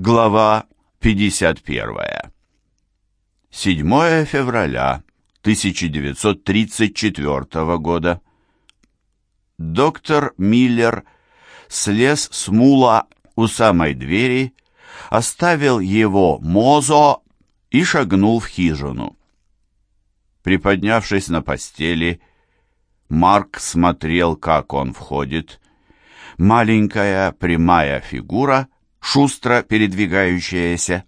Глава 51. 7 февраля 1934 года. Доктор Миллер слез с мула у самой двери, оставил его мозо и шагнул в хижину. Приподнявшись на постели, Марк смотрел, как он входит. Маленькая прямая фигура — шустро передвигающаяся.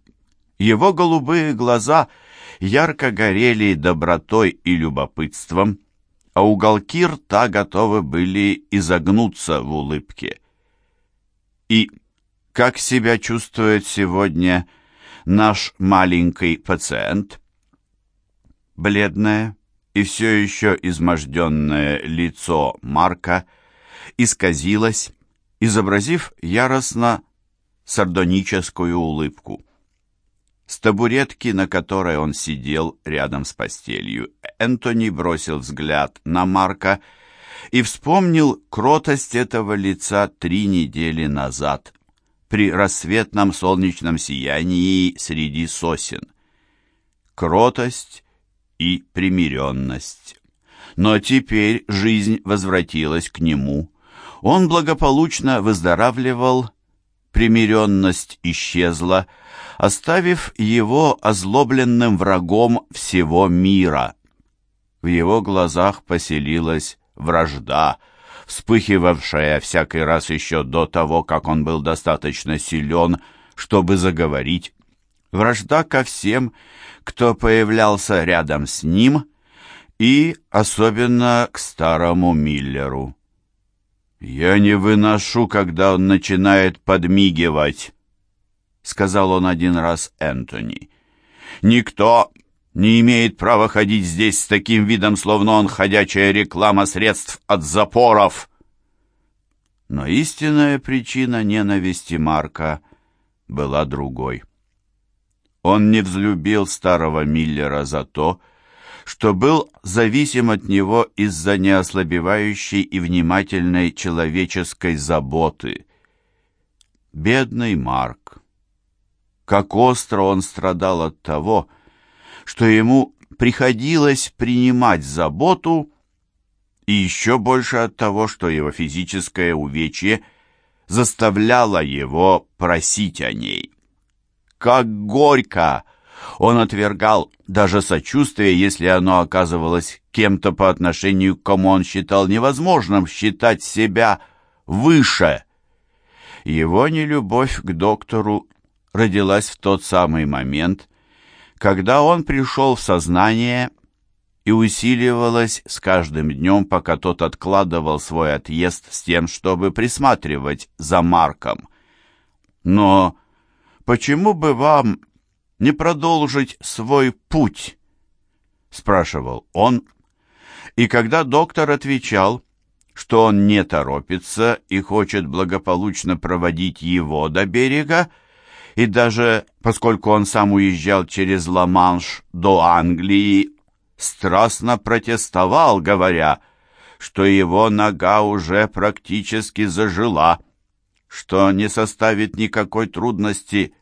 Его голубые глаза ярко горели добротой и любопытством, а уголки рта готовы были изогнуться в улыбке. И как себя чувствует сегодня наш маленький пациент? Бледное и все еще изможденное лицо Марка исказилось, изобразив яростно сардоническую улыбку. С табуретки, на которой он сидел рядом с постелью, Энтони бросил взгляд на Марка и вспомнил кротость этого лица три недели назад при рассветном солнечном сиянии среди сосен. Кротость и примиренность. Но теперь жизнь возвратилась к нему. Он благополучно выздоравливал примиренность исчезла, оставив его озлобленным врагом всего мира. В его глазах поселилась вражда, вспыхивавшая всякий раз еще до того, как он был достаточно силен, чтобы заговорить. Вражда ко всем, кто появлялся рядом с ним, и особенно к старому Миллеру. «Я не выношу, когда он начинает подмигивать», — сказал он один раз Энтони. «Никто не имеет права ходить здесь с таким видом, словно он ходячая реклама средств от запоров». Но истинная причина ненависти Марка была другой. Он не взлюбил старого Миллера за то, что был зависим от него из-за неослабевающей и внимательной человеческой заботы. Бедный Марк! Как остро он страдал от того, что ему приходилось принимать заботу, и еще больше от того, что его физическое увечье заставляло его просить о ней. Как горько! Он отвергал даже сочувствие, если оно оказывалось кем-то по отношению к кому он считал невозможным считать себя выше. Его нелюбовь к доктору родилась в тот самый момент, когда он пришел в сознание и усиливалась с каждым днем, пока тот откладывал свой отъезд с тем, чтобы присматривать за Марком. Но почему бы вам не продолжить свой путь?» — спрашивал он. И когда доктор отвечал, что он не торопится и хочет благополучно проводить его до берега, и даже, поскольку он сам уезжал через Ла-Манш до Англии, страстно протестовал, говоря, что его нога уже практически зажила, что не составит никакой трудности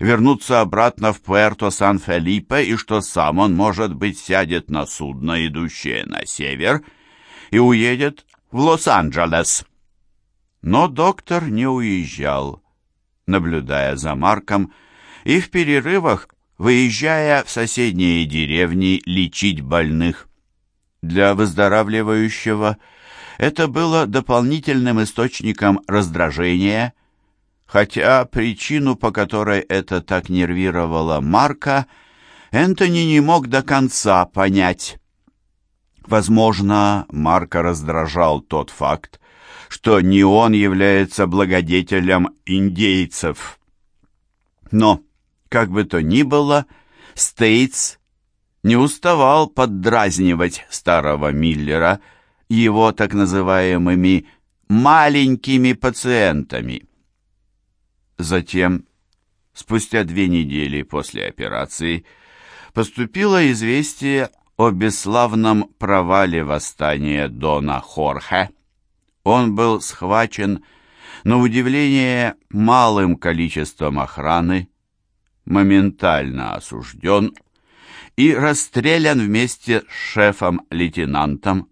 вернуться обратно в Пуэрто-Сан-Фелипе и что сам он, может быть, сядет на судно, идущее на север, и уедет в Лос-Анджелес. Но доктор не уезжал, наблюдая за Марком, и в перерывах выезжая в соседние деревни лечить больных. Для выздоравливающего это было дополнительным источником раздражения Хотя причину, по которой это так нервировало Марка, Энтони не мог до конца понять. Возможно, Марка раздражал тот факт, что не он является благодетелем индейцев. Но, как бы то ни было, Стейтс не уставал поддразнивать старого Миллера его так называемыми «маленькими пациентами». Затем, спустя две недели после операции, поступило известие о бесславном провале восстания Дона Хорхе. Он был схвачен но удивление малым количеством охраны моментально осужден и расстрелян вместе с шефом-лейтенантом.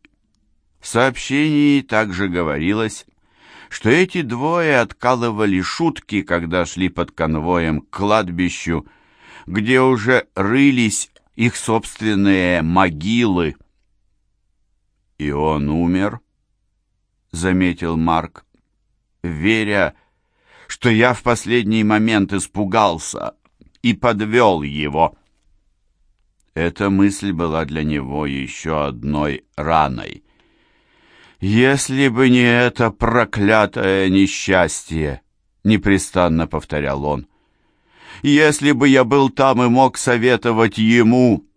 В сообщении также говорилось, что эти двое откалывали шутки, когда шли под конвоем к кладбищу, где уже рылись их собственные могилы. «И он умер», — заметил Марк, веря, что я в последний момент испугался и подвел его. Эта мысль была для него еще одной раной. «Если бы не это проклятое несчастье!» — непрестанно повторял он. «Если бы я был там и мог советовать ему!»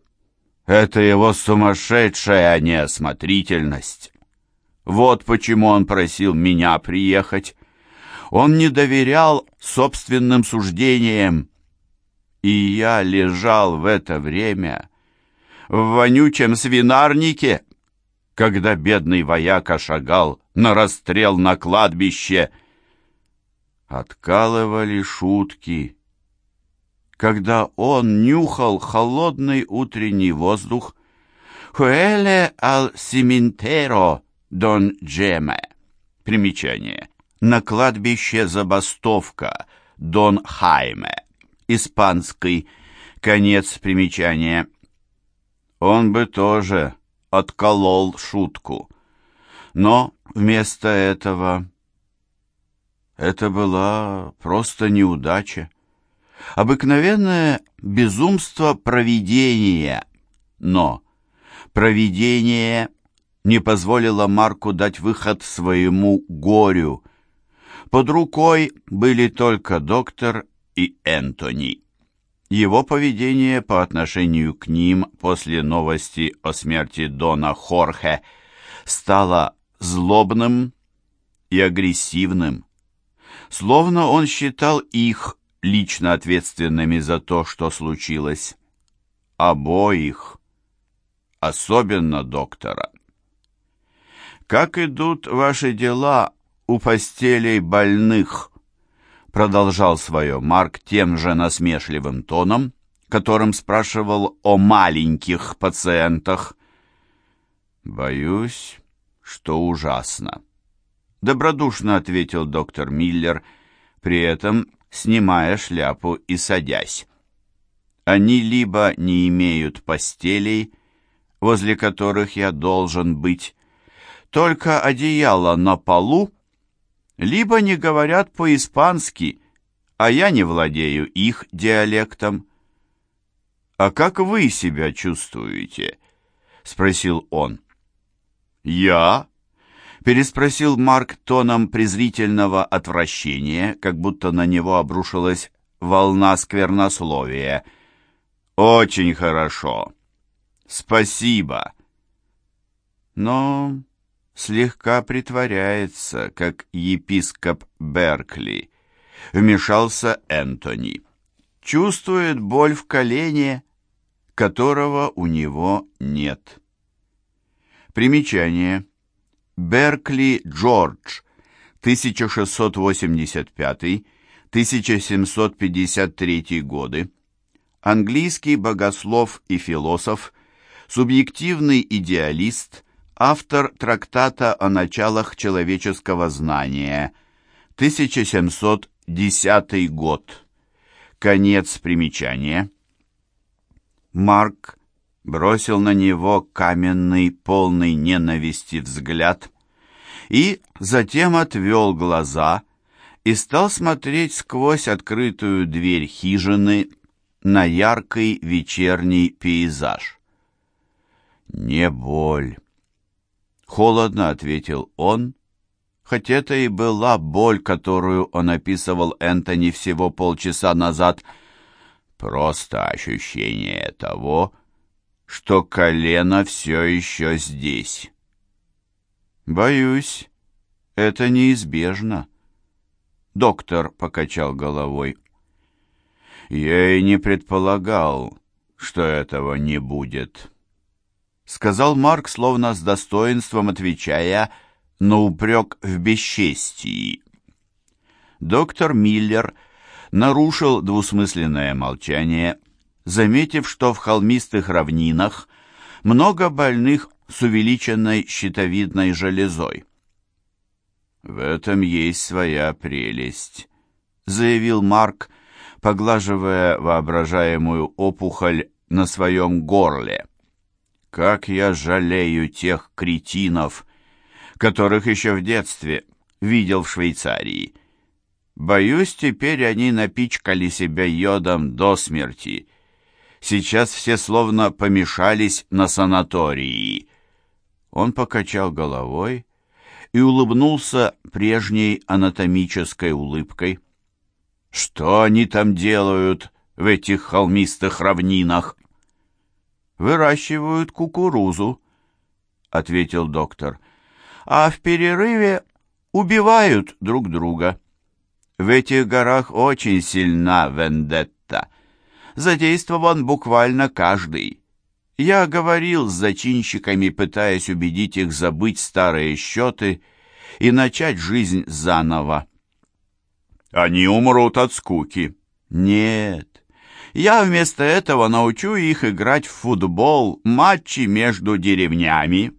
Это его сумасшедшая неосмотрительность. Вот почему он просил меня приехать. Он не доверял собственным суждениям. И я лежал в это время в вонючем свинарнике, когда бедный вояка шагал на расстрел на кладбище. Откалывали шутки. Когда он нюхал холодный утренний воздух, «Хуэле ал симинтеро дон Джеме». Примечание. На кладбище забастовка Дон Хайме. Испанский. Конец примечания. Он бы тоже отколол шутку. Но вместо этого... Это была просто неудача. Обыкновенное безумство провидения. Но провидение не позволило Марку дать выход своему горю. Под рукой были только доктор и Энтони. Его поведение по отношению к ним после новости о смерти Дона Хорхе стало злобным и агрессивным. Словно он считал их лично ответственными за то, что случилось. Обоих, особенно доктора. «Как идут ваши дела у постелей больных?» Продолжал свое Марк тем же насмешливым тоном, которым спрашивал о маленьких пациентах. «Боюсь, что ужасно», — добродушно ответил доктор Миллер, при этом снимая шляпу и садясь. «Они либо не имеют постелей, возле которых я должен быть, только одеяло на полу, либо не говорят по-испански, а я не владею их диалектом. «А как вы себя чувствуете?» — спросил он. «Я?» — переспросил Марк тоном презрительного отвращения, как будто на него обрушилась волна сквернословия. «Очень хорошо. Спасибо». Но слегка притворяется, как епископ Беркли. Вмешался Энтони. Чувствует боль в колене, которого у него нет. Примечание. Беркли Джордж, 1685-1753 годы. Английский богослов и философ, субъективный идеалист – автор трактата о началах человеческого знания, 1710 год. Конец примечания. Марк бросил на него каменный, полный ненависти взгляд и затем отвел глаза и стал смотреть сквозь открытую дверь хижины на яркий вечерний пейзаж. Не боль Холодно ответил он, хоть это и была боль, которую он описывал Энтони всего полчаса назад. Просто ощущение того, что колено все еще здесь. Боюсь, это неизбежно. Доктор покачал головой. Я и не предполагал, что этого не будет сказал Марк, словно с достоинством отвечая на упрек в бесчестии. Доктор Миллер нарушил двусмысленное молчание, заметив, что в холмистых равнинах много больных с увеличенной щитовидной железой. «В этом есть своя прелесть», — заявил Марк, поглаживая воображаемую опухоль на своем горле. «Как я жалею тех кретинов, которых еще в детстве видел в Швейцарии. Боюсь, теперь они напичкали себя йодом до смерти. Сейчас все словно помешались на санатории». Он покачал головой и улыбнулся прежней анатомической улыбкой. «Что они там делают в этих холмистых равнинах?» «Выращивают кукурузу», — ответил доктор. «А в перерыве убивают друг друга. В этих горах очень сильна вендетта. Задействован буквально каждый. Я говорил с зачинщиками, пытаясь убедить их забыть старые счеты и начать жизнь заново. Они умрут от скуки. Нет. Я вместо этого научу их играть в футбол, матчи между деревнями.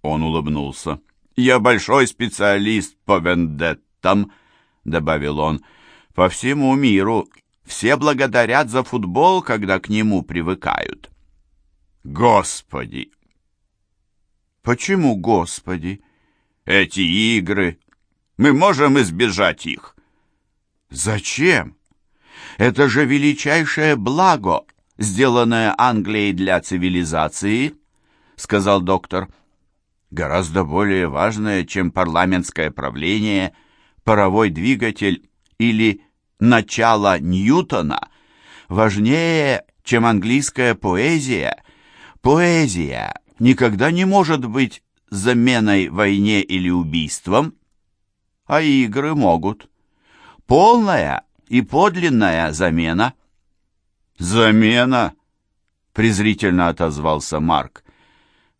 Он улыбнулся. Я большой специалист по вендеттам, добавил он. По всему миру все благодарят за футбол, когда к нему привыкают. Господи! Почему Господи? Эти игры. Мы можем избежать их. Зачем? Это же величайшее благо, сделанное Англией для цивилизации, сказал доктор. Гораздо более важное, чем парламентское правление, паровой двигатель или начало Ньютона, важнее, чем английская поэзия Поэзия никогда не может быть заменой войне или убийством, а игры могут. Полная и подлинная замена. «Замена?» — презрительно отозвался Марк.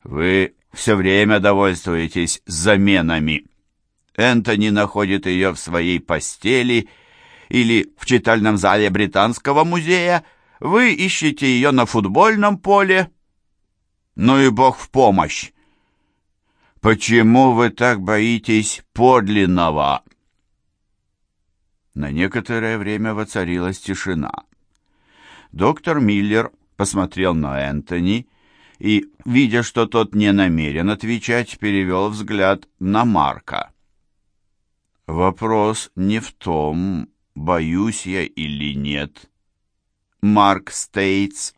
«Вы все время довольствуетесь заменами. Энтони находит ее в своей постели или в читальном зале Британского музея. Вы ищете ее на футбольном поле, ну и Бог в помощь! Почему вы так боитесь подлинного?» На некоторое время воцарилась тишина. Доктор Миллер посмотрел на Энтони и, видя, что тот не намерен отвечать, перевел взгляд на Марка. «Вопрос не в том, боюсь я или нет. Марк Стейтс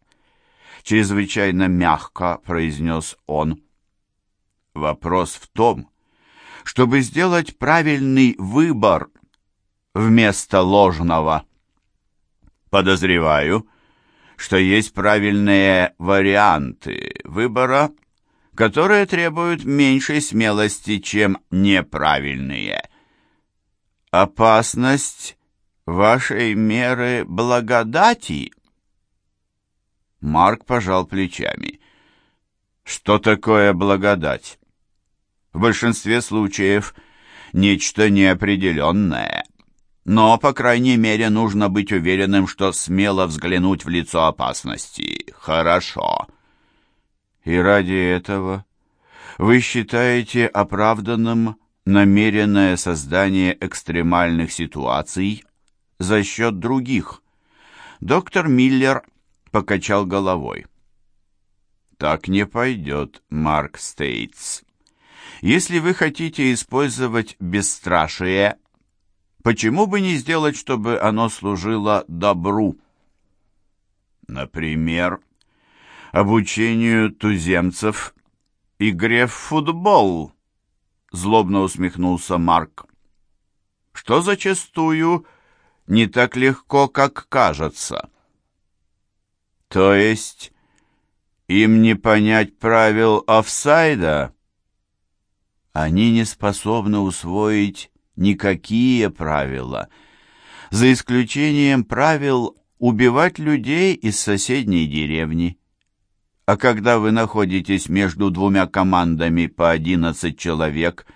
чрезвычайно мягко произнес он. Вопрос в том, чтобы сделать правильный выбор вместо ложного. Подозреваю, что есть правильные варианты выбора, которые требуют меньшей смелости, чем неправильные. Опасность вашей меры благодати — Марк пожал плечами. Что такое благодать? В большинстве случаев нечто неопределенное. Но, по крайней мере, нужно быть уверенным, что смело взглянуть в лицо опасности. Хорошо. И ради этого вы считаете оправданным намеренное создание экстремальных ситуаций за счет других? Доктор Миллер покачал головой. «Так не пойдет, Марк Стейтс. Если вы хотите использовать бесстрашие, почему бы не сделать, чтобы оно служило добру? Например, обучению туземцев игре в футбол», — злобно усмехнулся Марк. «Что зачастую не так легко, как кажется». То есть им не понять правил офсайда? Они не способны усвоить никакие правила, за исключением правил убивать людей из соседней деревни. А когда вы находитесь между двумя командами по одиннадцать человек,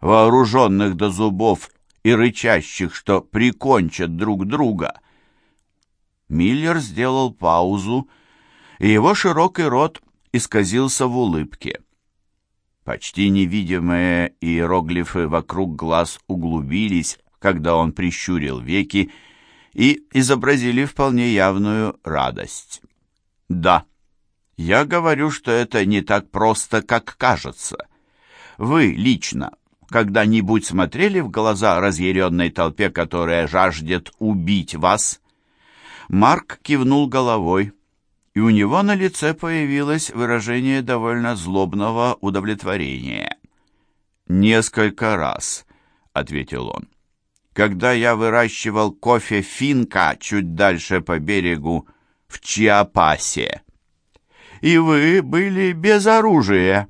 вооруженных до зубов и рычащих, что прикончат друг друга. Миллер сделал паузу, и его широкий рот исказился в улыбке. Почти невидимые иероглифы вокруг глаз углубились, когда он прищурил веки, и изобразили вполне явную радость. «Да, я говорю, что это не так просто, как кажется. Вы лично когда-нибудь смотрели в глаза разъяренной толпе, которая жаждет убить вас?» Марк кивнул головой, и у него на лице появилось выражение довольно злобного удовлетворения. «Несколько раз», — ответил он. «Когда я выращивал кофе финка чуть дальше по берегу в Чиапасе. И вы были без оружия».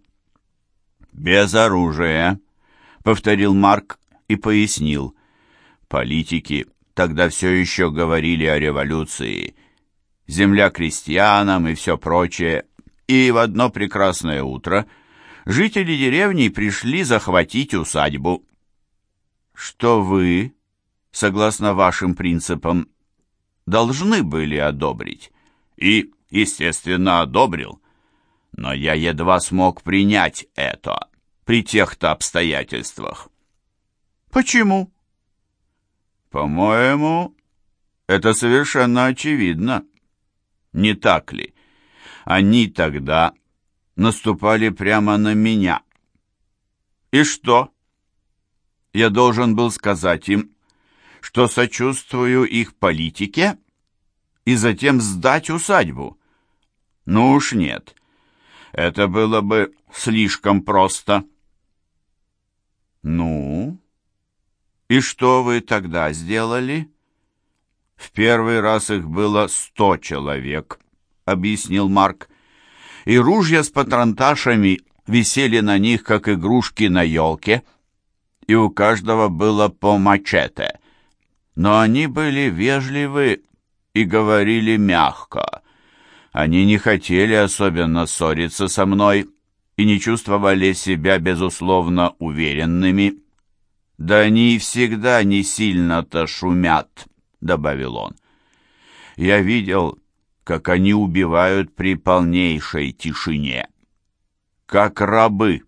«Без оружия», повторил Марк и пояснил. Политики тогда все еще говорили о революции. Земля крестьянам и все прочее. И в одно прекрасное утро жители деревни пришли захватить усадьбу. Что вы, согласно вашим принципам, должны были одобрить. И, естественно, одобрил. Но я едва смог принять это при тех-то обстоятельствах. Почему? По-моему, это совершенно очевидно. Не так ли? Они тогда наступали прямо на меня. И что? Я должен был сказать им, что сочувствую их политике и затем сдать усадьбу. Ну уж нет. Это было бы слишком просто. «Ну? И что вы тогда сделали?» «В первый раз их было сто человек», — объяснил Марк. «И ружья с патронташами висели на них, как игрушки на елке, и у каждого было по мачете. Но они были вежливы и говорили мягко. Они не хотели особенно ссориться со мной» и не чувствовали себя, безусловно, уверенными. «Да они всегда не сильно-то шумят», — добавил он. «Я видел, как они убивают при полнейшей тишине. Как рабы.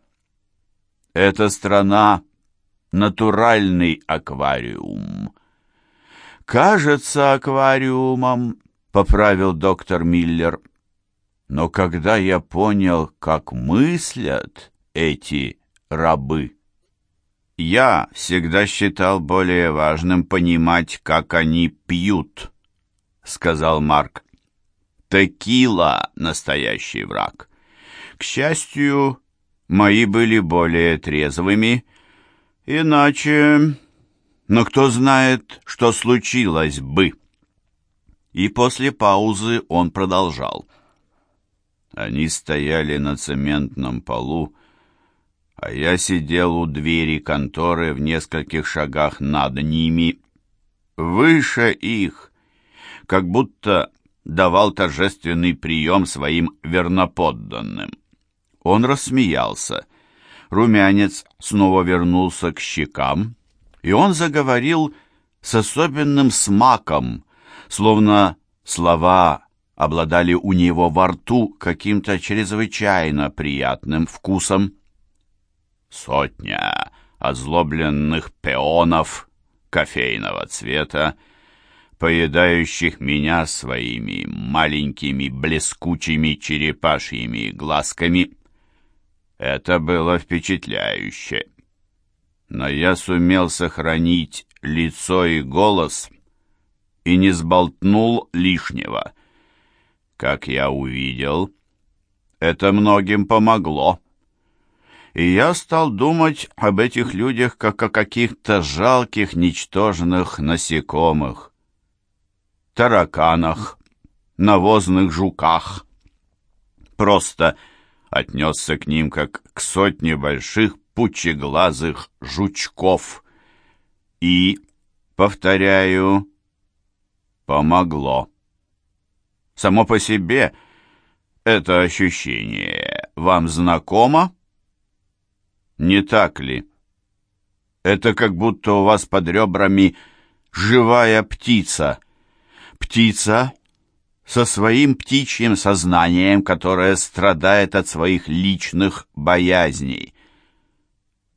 Эта страна — натуральный аквариум». «Кажется аквариумом», — поправил доктор Миллер. Но когда я понял, как мыслят эти рабы, я всегда считал более важным понимать, как они пьют, сказал Марк. Текила — настоящий враг. К счастью, мои были более трезвыми, иначе... Но кто знает, что случилось бы. И после паузы он продолжал. Они стояли на цементном полу, а я сидел у двери конторы в нескольких шагах над ними, выше их, как будто давал торжественный прием своим верноподданным. Он рассмеялся. Румянец снова вернулся к щекам, и он заговорил с особенным смаком, словно слова обладали у него во рту каким-то чрезвычайно приятным вкусом. Сотня озлобленных пеонов кофейного цвета, поедающих меня своими маленькими блескучими черепашьими глазками. Это было впечатляюще. Но я сумел сохранить лицо и голос и не сболтнул лишнего — как я увидел, это многим помогло. И я стал думать об этих людях как о каких-то жалких, ничтожных насекомых. Тараканах, навозных жуках. Просто отнесся к ним как к сотне больших пучеглазых жучков. И, повторяю, помогло. Само по себе это ощущение вам знакомо? Не так ли? Это как будто у вас под ребрами живая птица. Птица со своим птичьим сознанием, которое страдает от своих личных боязней.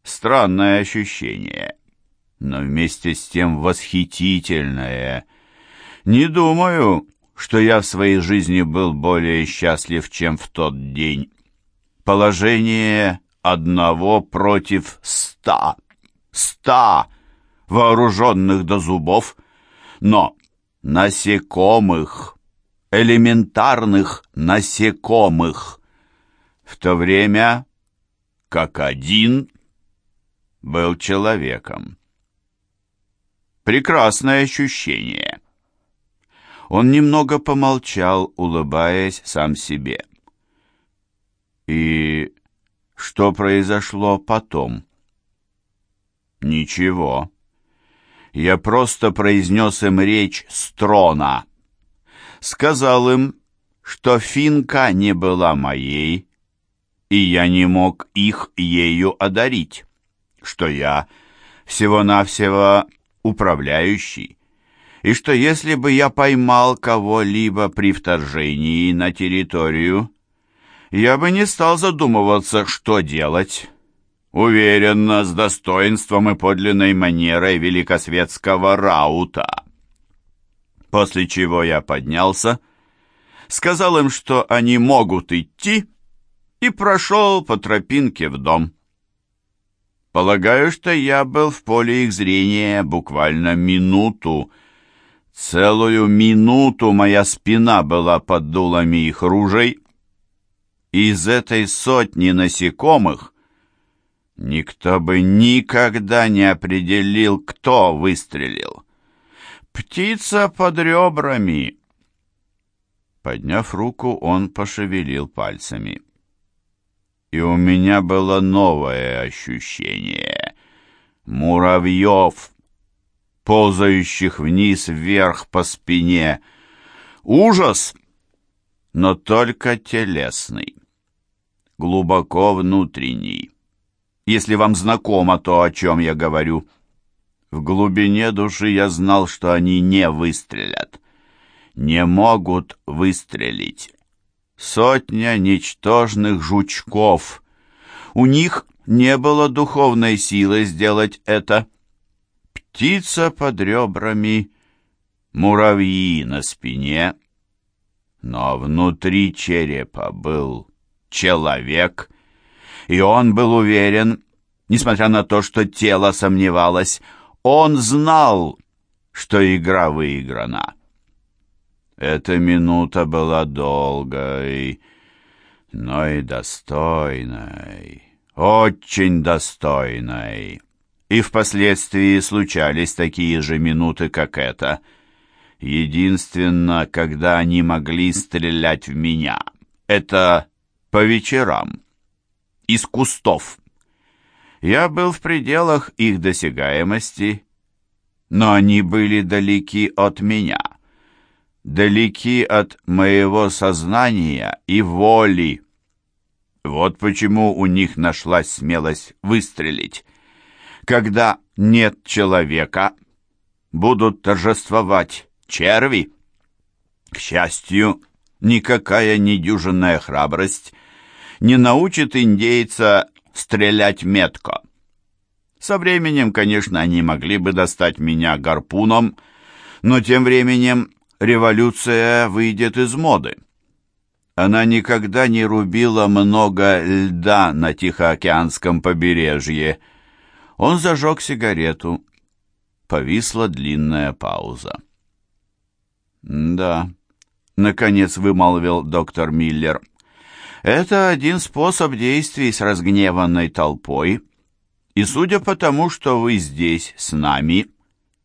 Странное ощущение, но вместе с тем восхитительное. Не думаю, что я в своей жизни был более счастлив, чем в тот день. Положение одного против ста. Ста вооруженных до зубов, но насекомых элементарных насекомых, в то время как один был человеком. Прекрасное ощущение. Он немного помолчал, улыбаясь сам себе. И что произошло потом? Ничего. Я просто произнес им речь с трона сказал им, что финка не была моей, и я не мог их ею одарить, что я всего-навсего управляющий, и что если бы я поймал кого-либо при вторжении на территорию, я бы не стал задумываться, что делать. Уверенно, с достоинством и подлинной манерой великосветского раута после чего я поднялся, сказал им, что они могут идти, и прошел по тропинке в дом. Полагаю, что я был в поле их зрения буквально минуту. Целую минуту моя спина была под дулами их ружей. Из этой сотни насекомых никто бы никогда не определил, кто выстрелил. Птица под ребрами!» Подняв руку, он пошевелил пальцами. И у меня было новое ощущение. Муравьев, ползающих вниз-вверх по спине. Ужас! Но только телесный. Глубоко внутренний. Если вам знакомо то, о чем я говорю — в глубине души я знал, что они не выстрелят. Не могут выстрелить. Сотня ничтожных жучков. У них не было духовной силы сделать это. Птица под ребрами, муравьи на спине. Но внутри черепа был человек, и он был уверен, несмотря на то, что тело сомневалось, он знал, что игра выиграна. Эта минута была долгой, но и достойной, очень достойной. И впоследствии случались такие же минуты, как эта. Единственно, когда они могли стрелять в меня, это по вечерам, из кустов. Я был в пределах их досягаемости, но они были далеки от меня, далеки от моего сознания и воли. Вот почему у них нашлась смелость выстрелить. Когда нет человека, будут торжествовать черви. К счастью, никакая недюжинная храбрость не научит индейца стрелять метко. Со временем, конечно, они могли бы достать меня гарпуном, но тем временем революция выйдет из моды. Она никогда не рубила много льда на Тихоокеанском побережье. Он зажег сигарету. Повисла длинная пауза. «Да», — наконец вымолвил доктор Миллер, это один способ действий с разгневанной толпой, и судя по тому, что вы здесь с нами,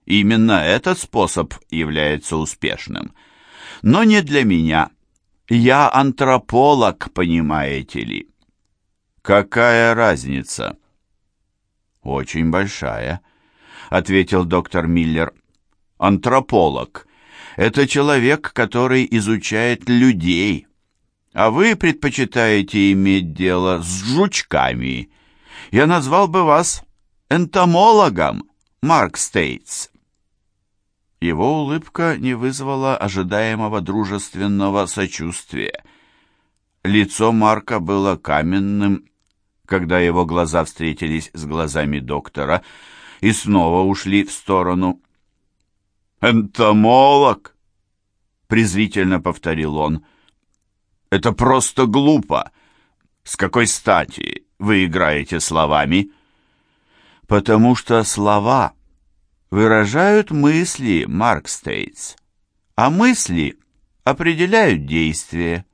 именно этот способ является успешным. Но не для меня. Я антрополог, понимаете ли. Какая разница? Очень большая, ответил доктор Миллер. Антрополог — это человек, который изучает людей, а вы предпочитаете иметь дело с жучками. Я назвал бы вас энтомологом, Марк Стейтс?» Его улыбка не вызвала ожидаемого дружественного сочувствия. Лицо Марка было каменным, когда его глаза встретились с глазами доктора и снова ушли в сторону. «Энтомолог!» — презрительно повторил он. «Это просто глупо! С какой стати вы играете словами?» «Потому что слова выражают мысли, Марк Стейтс, а мысли определяют действия.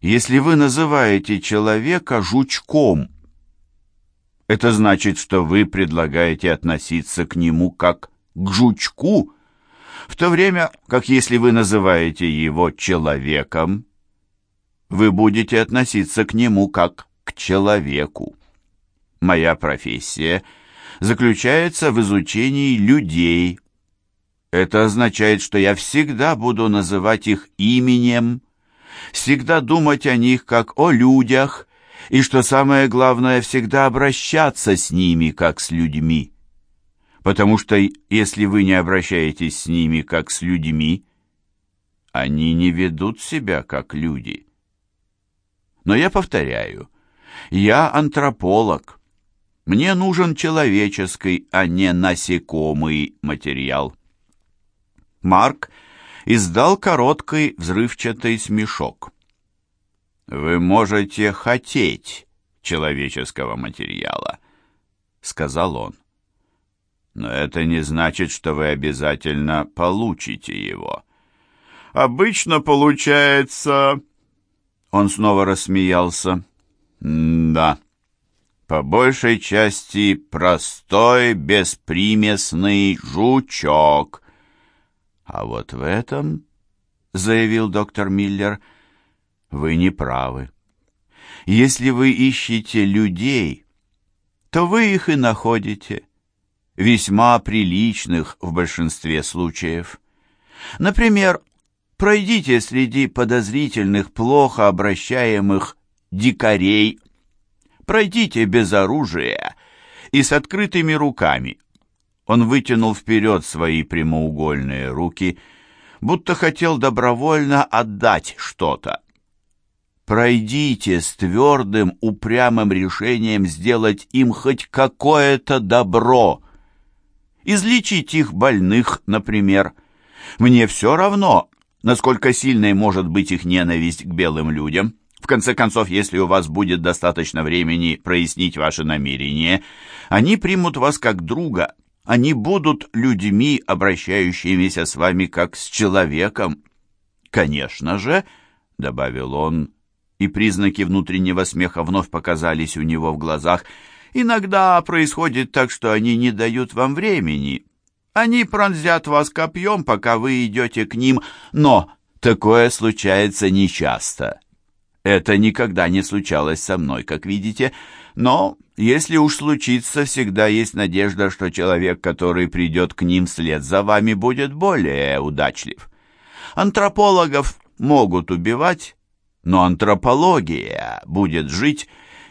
Если вы называете человека жучком, это значит, что вы предлагаете относиться к нему как к жучку, в то время как если вы называете его человеком, вы будете относиться к нему как к человеку. Моя профессия заключается в изучении людей. Это означает, что я всегда буду называть их именем, всегда думать о них как о людях, и, что самое главное, всегда обращаться с ними как с людьми. Потому что если вы не обращаетесь с ними как с людьми, они не ведут себя как люди. Но я повторяю, я антрополог. Мне нужен человеческий, а не насекомый материал. Марк издал короткий взрывчатый смешок. «Вы можете хотеть человеческого материала», — сказал он. «Но это не значит, что вы обязательно получите его». «Обычно получается...» Он снова рассмеялся. «Да, по большей части простой беспримесный жучок». «А вот в этом, — заявил доктор Миллер, — вы не правы. Если вы ищете людей, то вы их и находите, весьма приличных в большинстве случаев. Например, пройдите среди подозрительных, плохо обращаемых дикарей, пройдите без оружия и с открытыми руками, он вытянул вперед свои прямоугольные руки, будто хотел добровольно отдать что-то. Пройдите с твердым, упрямым решением сделать им хоть какое-то добро. Излечить их больных, например. Мне все равно, насколько сильной может быть их ненависть к белым людям. В конце концов, если у вас будет достаточно времени прояснить ваши намерения, они примут вас как друга – они будут людьми, обращающимися с вами как с человеком. Конечно же, — добавил он, и признаки внутреннего смеха вновь показались у него в глазах, иногда происходит так, что они не дают вам времени. Они пронзят вас копьем, пока вы идете к ним, но такое случается нечасто. Это никогда не случалось со мной, как видите, но если уж случится, всегда есть надежда, что человек, который придет к ним вслед за вами, будет более удачлив. Антропологов могут убивать, но антропология будет жить,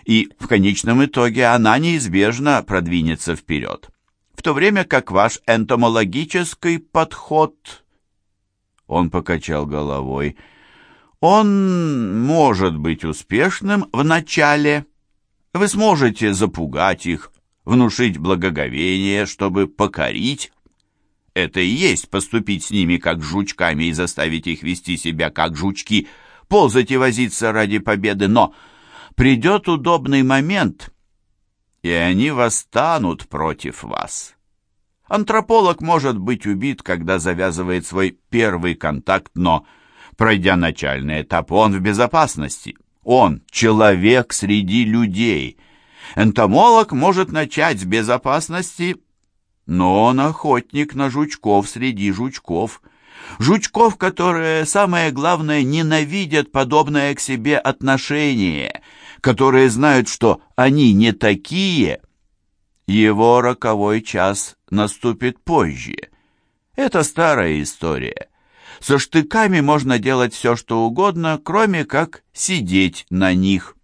и в конечном итоге она неизбежно продвинется вперед. В то время как ваш энтомологический подход... Он покачал головой. Он может быть успешным в начале, вы сможете запугать их, внушить благоговение, чтобы покорить. Это и есть поступить с ними как жучками и заставить их вести себя как жучки, ползать и возиться ради победы. Но придет удобный момент, и они восстанут против вас. Антрополог может быть убит, когда завязывает свой первый контакт, но, пройдя начальный этап, он в безопасности. Он — человек среди людей. Энтомолог может начать с безопасности, но он охотник на жучков среди жучков. Жучков, которые, самое главное, ненавидят подобное к себе отношение, которые знают, что они не такие. Его роковой час наступит позже. Это старая история. Со штыками можно делать все, что угодно, кроме как сидеть на них.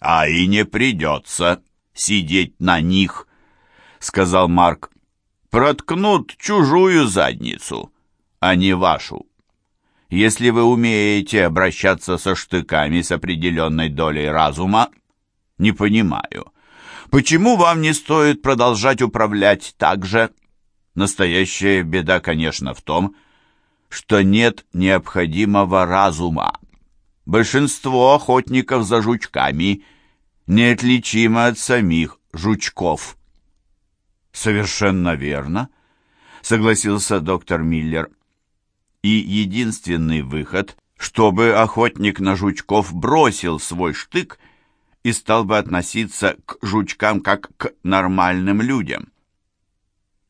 «А и не придется», сидеть на них, сказал Марк. Проткнут чужую задницу, а не вашу. Если вы умеете обращаться со штыками с определенной долей разума, не понимаю, почему вам не стоит продолжать управлять так же? Настоящая беда, конечно, в том, что нет необходимого разума. Большинство охотников за жучками неотличимо от самих жучков. «Совершенно верно», — согласился доктор Миллер и единственный выход, чтобы охотник на жучков бросил свой штык и стал бы относиться к жучкам как к нормальным людям.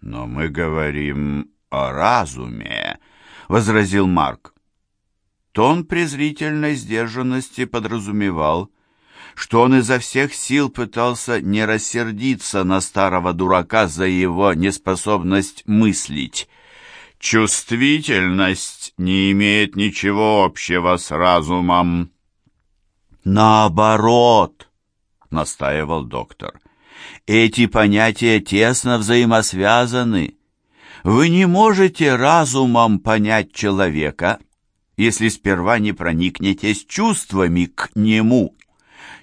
«Но мы говорим о разуме», — возразил Марк. Тон презрительной сдержанности подразумевал, что он изо всех сил пытался не рассердиться на старого дурака за его неспособность мыслить — Чувствительность не имеет ничего общего с разумом. Наоборот, настаивал доктор. Эти понятия тесно взаимосвязаны. Вы не можете разумом понять человека, если сперва не проникнетесь чувствами к нему.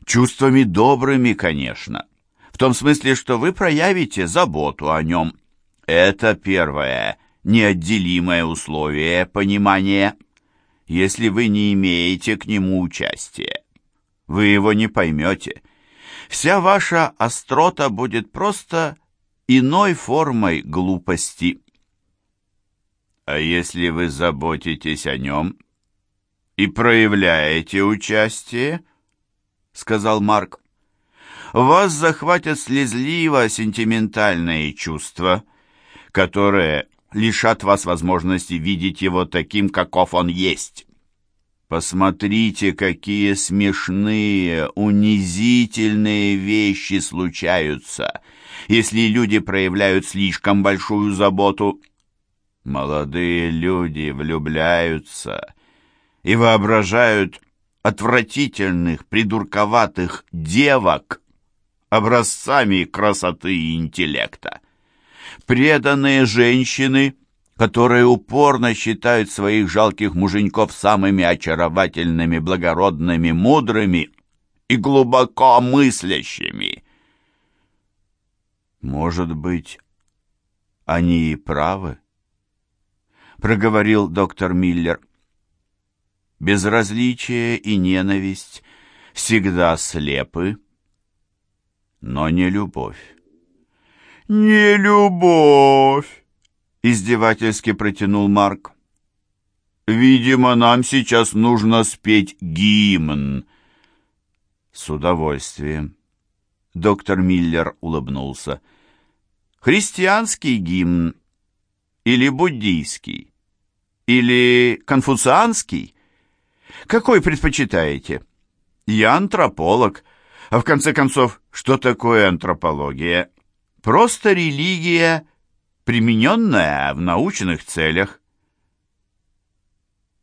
Чувствами добрыми, конечно. В том смысле, что вы проявите заботу о нем. Это первое неотделимое условие понимания. Если вы не имеете к нему участия, вы его не поймете. Вся ваша острота будет просто иной формой глупости. А если вы заботитесь о нем и проявляете участие, сказал Марк, вас захватят слезливо-сентиментальные чувства, которые лишат вас возможности видеть его таким, каков он есть. Посмотрите, какие смешные, унизительные вещи случаются, если люди проявляют слишком большую заботу. Молодые люди влюбляются и воображают отвратительных, придурковатых девок образцами красоты и интеллекта преданные женщины, которые упорно считают своих жалких муженьков самыми очаровательными, благородными, мудрыми и глубоко мыслящими. Может быть, они и правы, проговорил доктор Миллер. Безразличие и ненависть всегда слепы, но не любовь. «Не любовь!» — издевательски протянул Марк. «Видимо, нам сейчас нужно спеть гимн». «С удовольствием». Доктор Миллер улыбнулся. «Христианский гимн или буддийский? Или конфуцианский? Какой предпочитаете? Я антрополог. А в конце концов, что такое антропология?» Просто религия, примененная в научных целях.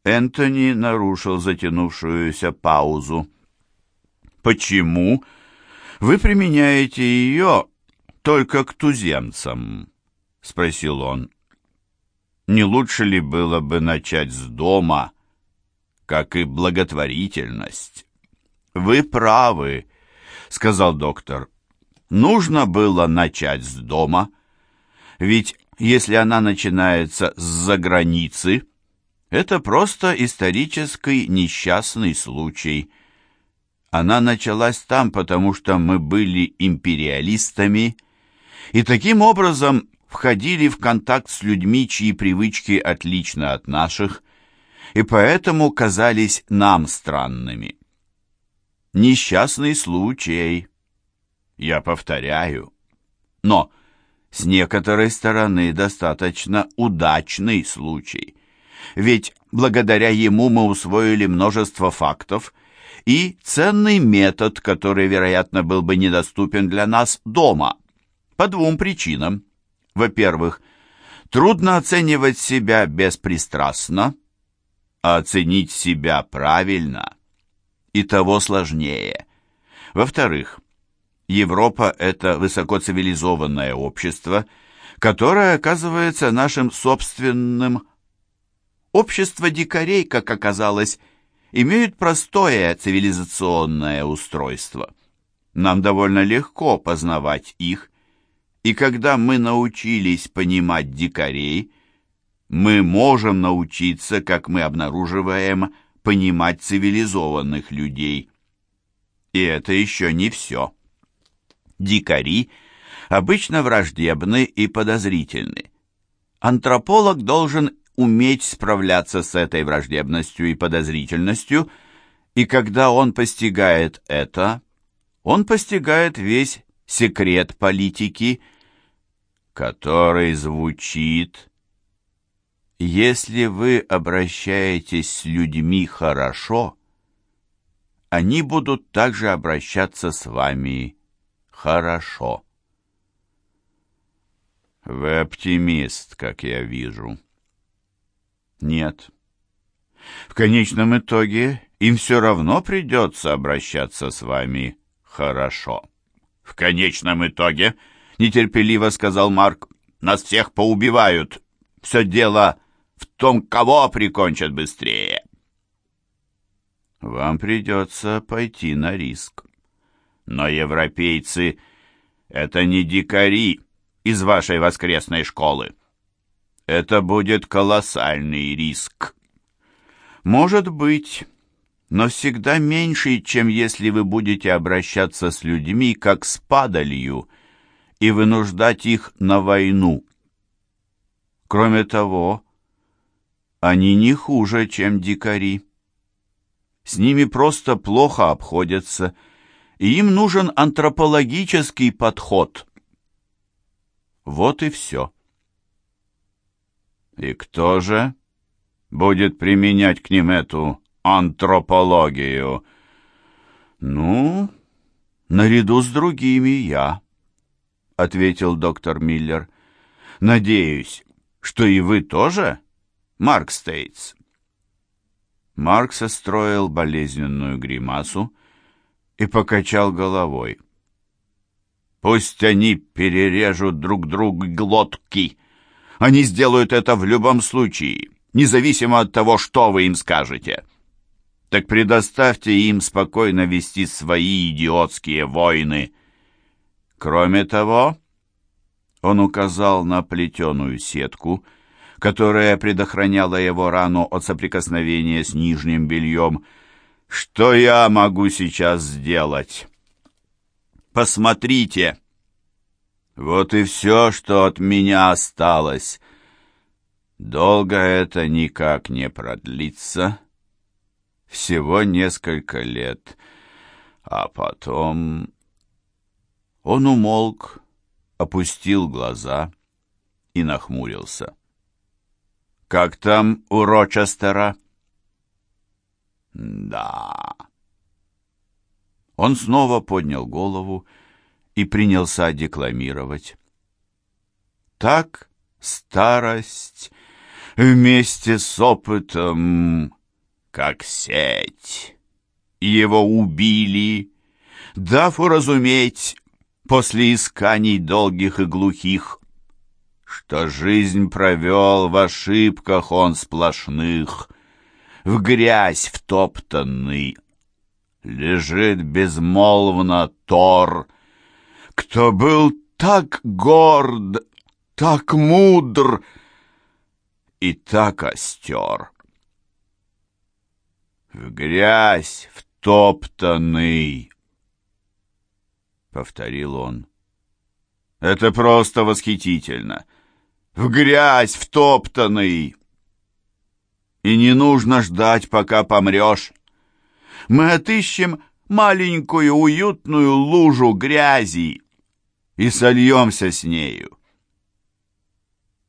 Энтони нарушил затянувшуюся паузу. «Почему вы применяете ее только к туземцам?» — спросил он. «Не лучше ли было бы начать с дома, как и благотворительность?» «Вы правы», — сказал доктор нужно было начать с дома, ведь если она начинается с-за границы, это просто исторический несчастный случай. Она началась там, потому что мы были империалистами и таким образом входили в контакт с людьми, чьи привычки отличны от наших, и поэтому казались нам странными. Несчастный случай — я повторяю. Но с некоторой стороны достаточно удачный случай. Ведь благодаря ему мы усвоили множество фактов и ценный метод, который, вероятно, был бы недоступен для нас дома. По двум причинам. Во-первых, трудно оценивать себя беспристрастно, а оценить себя правильно и того сложнее. Во-вторых, Европа — это высокоцивилизованное общество, которое оказывается нашим собственным. Общество дикарей, как оказалось, имеют простое цивилизационное устройство. Нам довольно легко познавать их, и когда мы научились понимать дикарей, мы можем научиться, как мы обнаруживаем, понимать цивилизованных людей. И это еще не все. Дикари обычно враждебны и подозрительны. Антрополог должен уметь справляться с этой враждебностью и подозрительностью, и когда он постигает это, он постигает весь секрет политики, который звучит «Если вы обращаетесь с людьми хорошо, они будут также обращаться с вами хорошо». «Вы оптимист, как я вижу». «Нет. В конечном итоге им все равно придется обращаться с вами хорошо». «В конечном итоге», — нетерпеливо сказал Марк, — «нас всех поубивают. Все дело в том, кого прикончат быстрее. Вам придется пойти на риск. Но европейцы — это не дикари из вашей воскресной школы. Это будет колоссальный риск. Может быть, но всегда меньший, чем если вы будете обращаться с людьми, как с падалью, и вынуждать их на войну. Кроме того, они не хуже, чем дикари. С ними просто плохо обходятся, и им нужен антропологический подход. Вот и все. И кто же будет применять к ним эту антропологию? Ну, наряду с другими я, — ответил доктор Миллер. Надеюсь, что и вы тоже? — Марк Стейтс. Марк состроил болезненную гримасу и покачал головой. «Пусть они перережут друг другу глотки. Они сделают это в любом случае, независимо от того, что вы им скажете. Так предоставьте им спокойно вести свои идиотские войны. Кроме того...» Он указал на плетеную сетку — которая предохраняла его рану от соприкосновения с нижним бельем. «Что я могу сейчас сделать?» «Посмотрите!» «Вот и все, что от меня осталось. Долго это никак не продлится. Всего несколько лет. А потом...» Он умолк, опустил глаза и нахмурился. Как там у Рочестера? Да. Он снова поднял голову и принялся декламировать. Так старость вместе с опытом, как сеть. Его убили, дав уразуметь после исканий долгих и глухих, что жизнь провел в ошибках он сплошных, в грязь втоптанный. Лежит безмолвно Тор, кто был так горд, так мудр и так остер. В грязь втоптанный, — повторил он. Это просто восхитительно в грязь втоптанный. И не нужно ждать, пока помрешь. Мы отыщем маленькую уютную лужу грязи и сольемся с нею.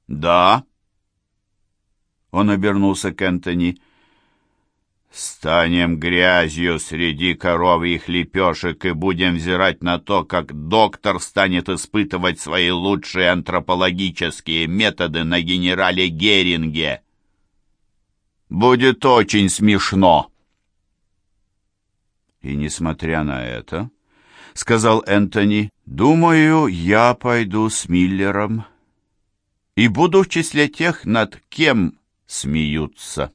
Да. Он обернулся к Энтони. Станем грязью среди коровьих лепешек и будем взирать на то, как доктор станет испытывать свои лучшие антропологические методы на генерале Геринге. Будет очень смешно. И несмотря на это, сказал Энтони. «Думаю, я пойду с Миллером и буду в числе тех, над кем смеются».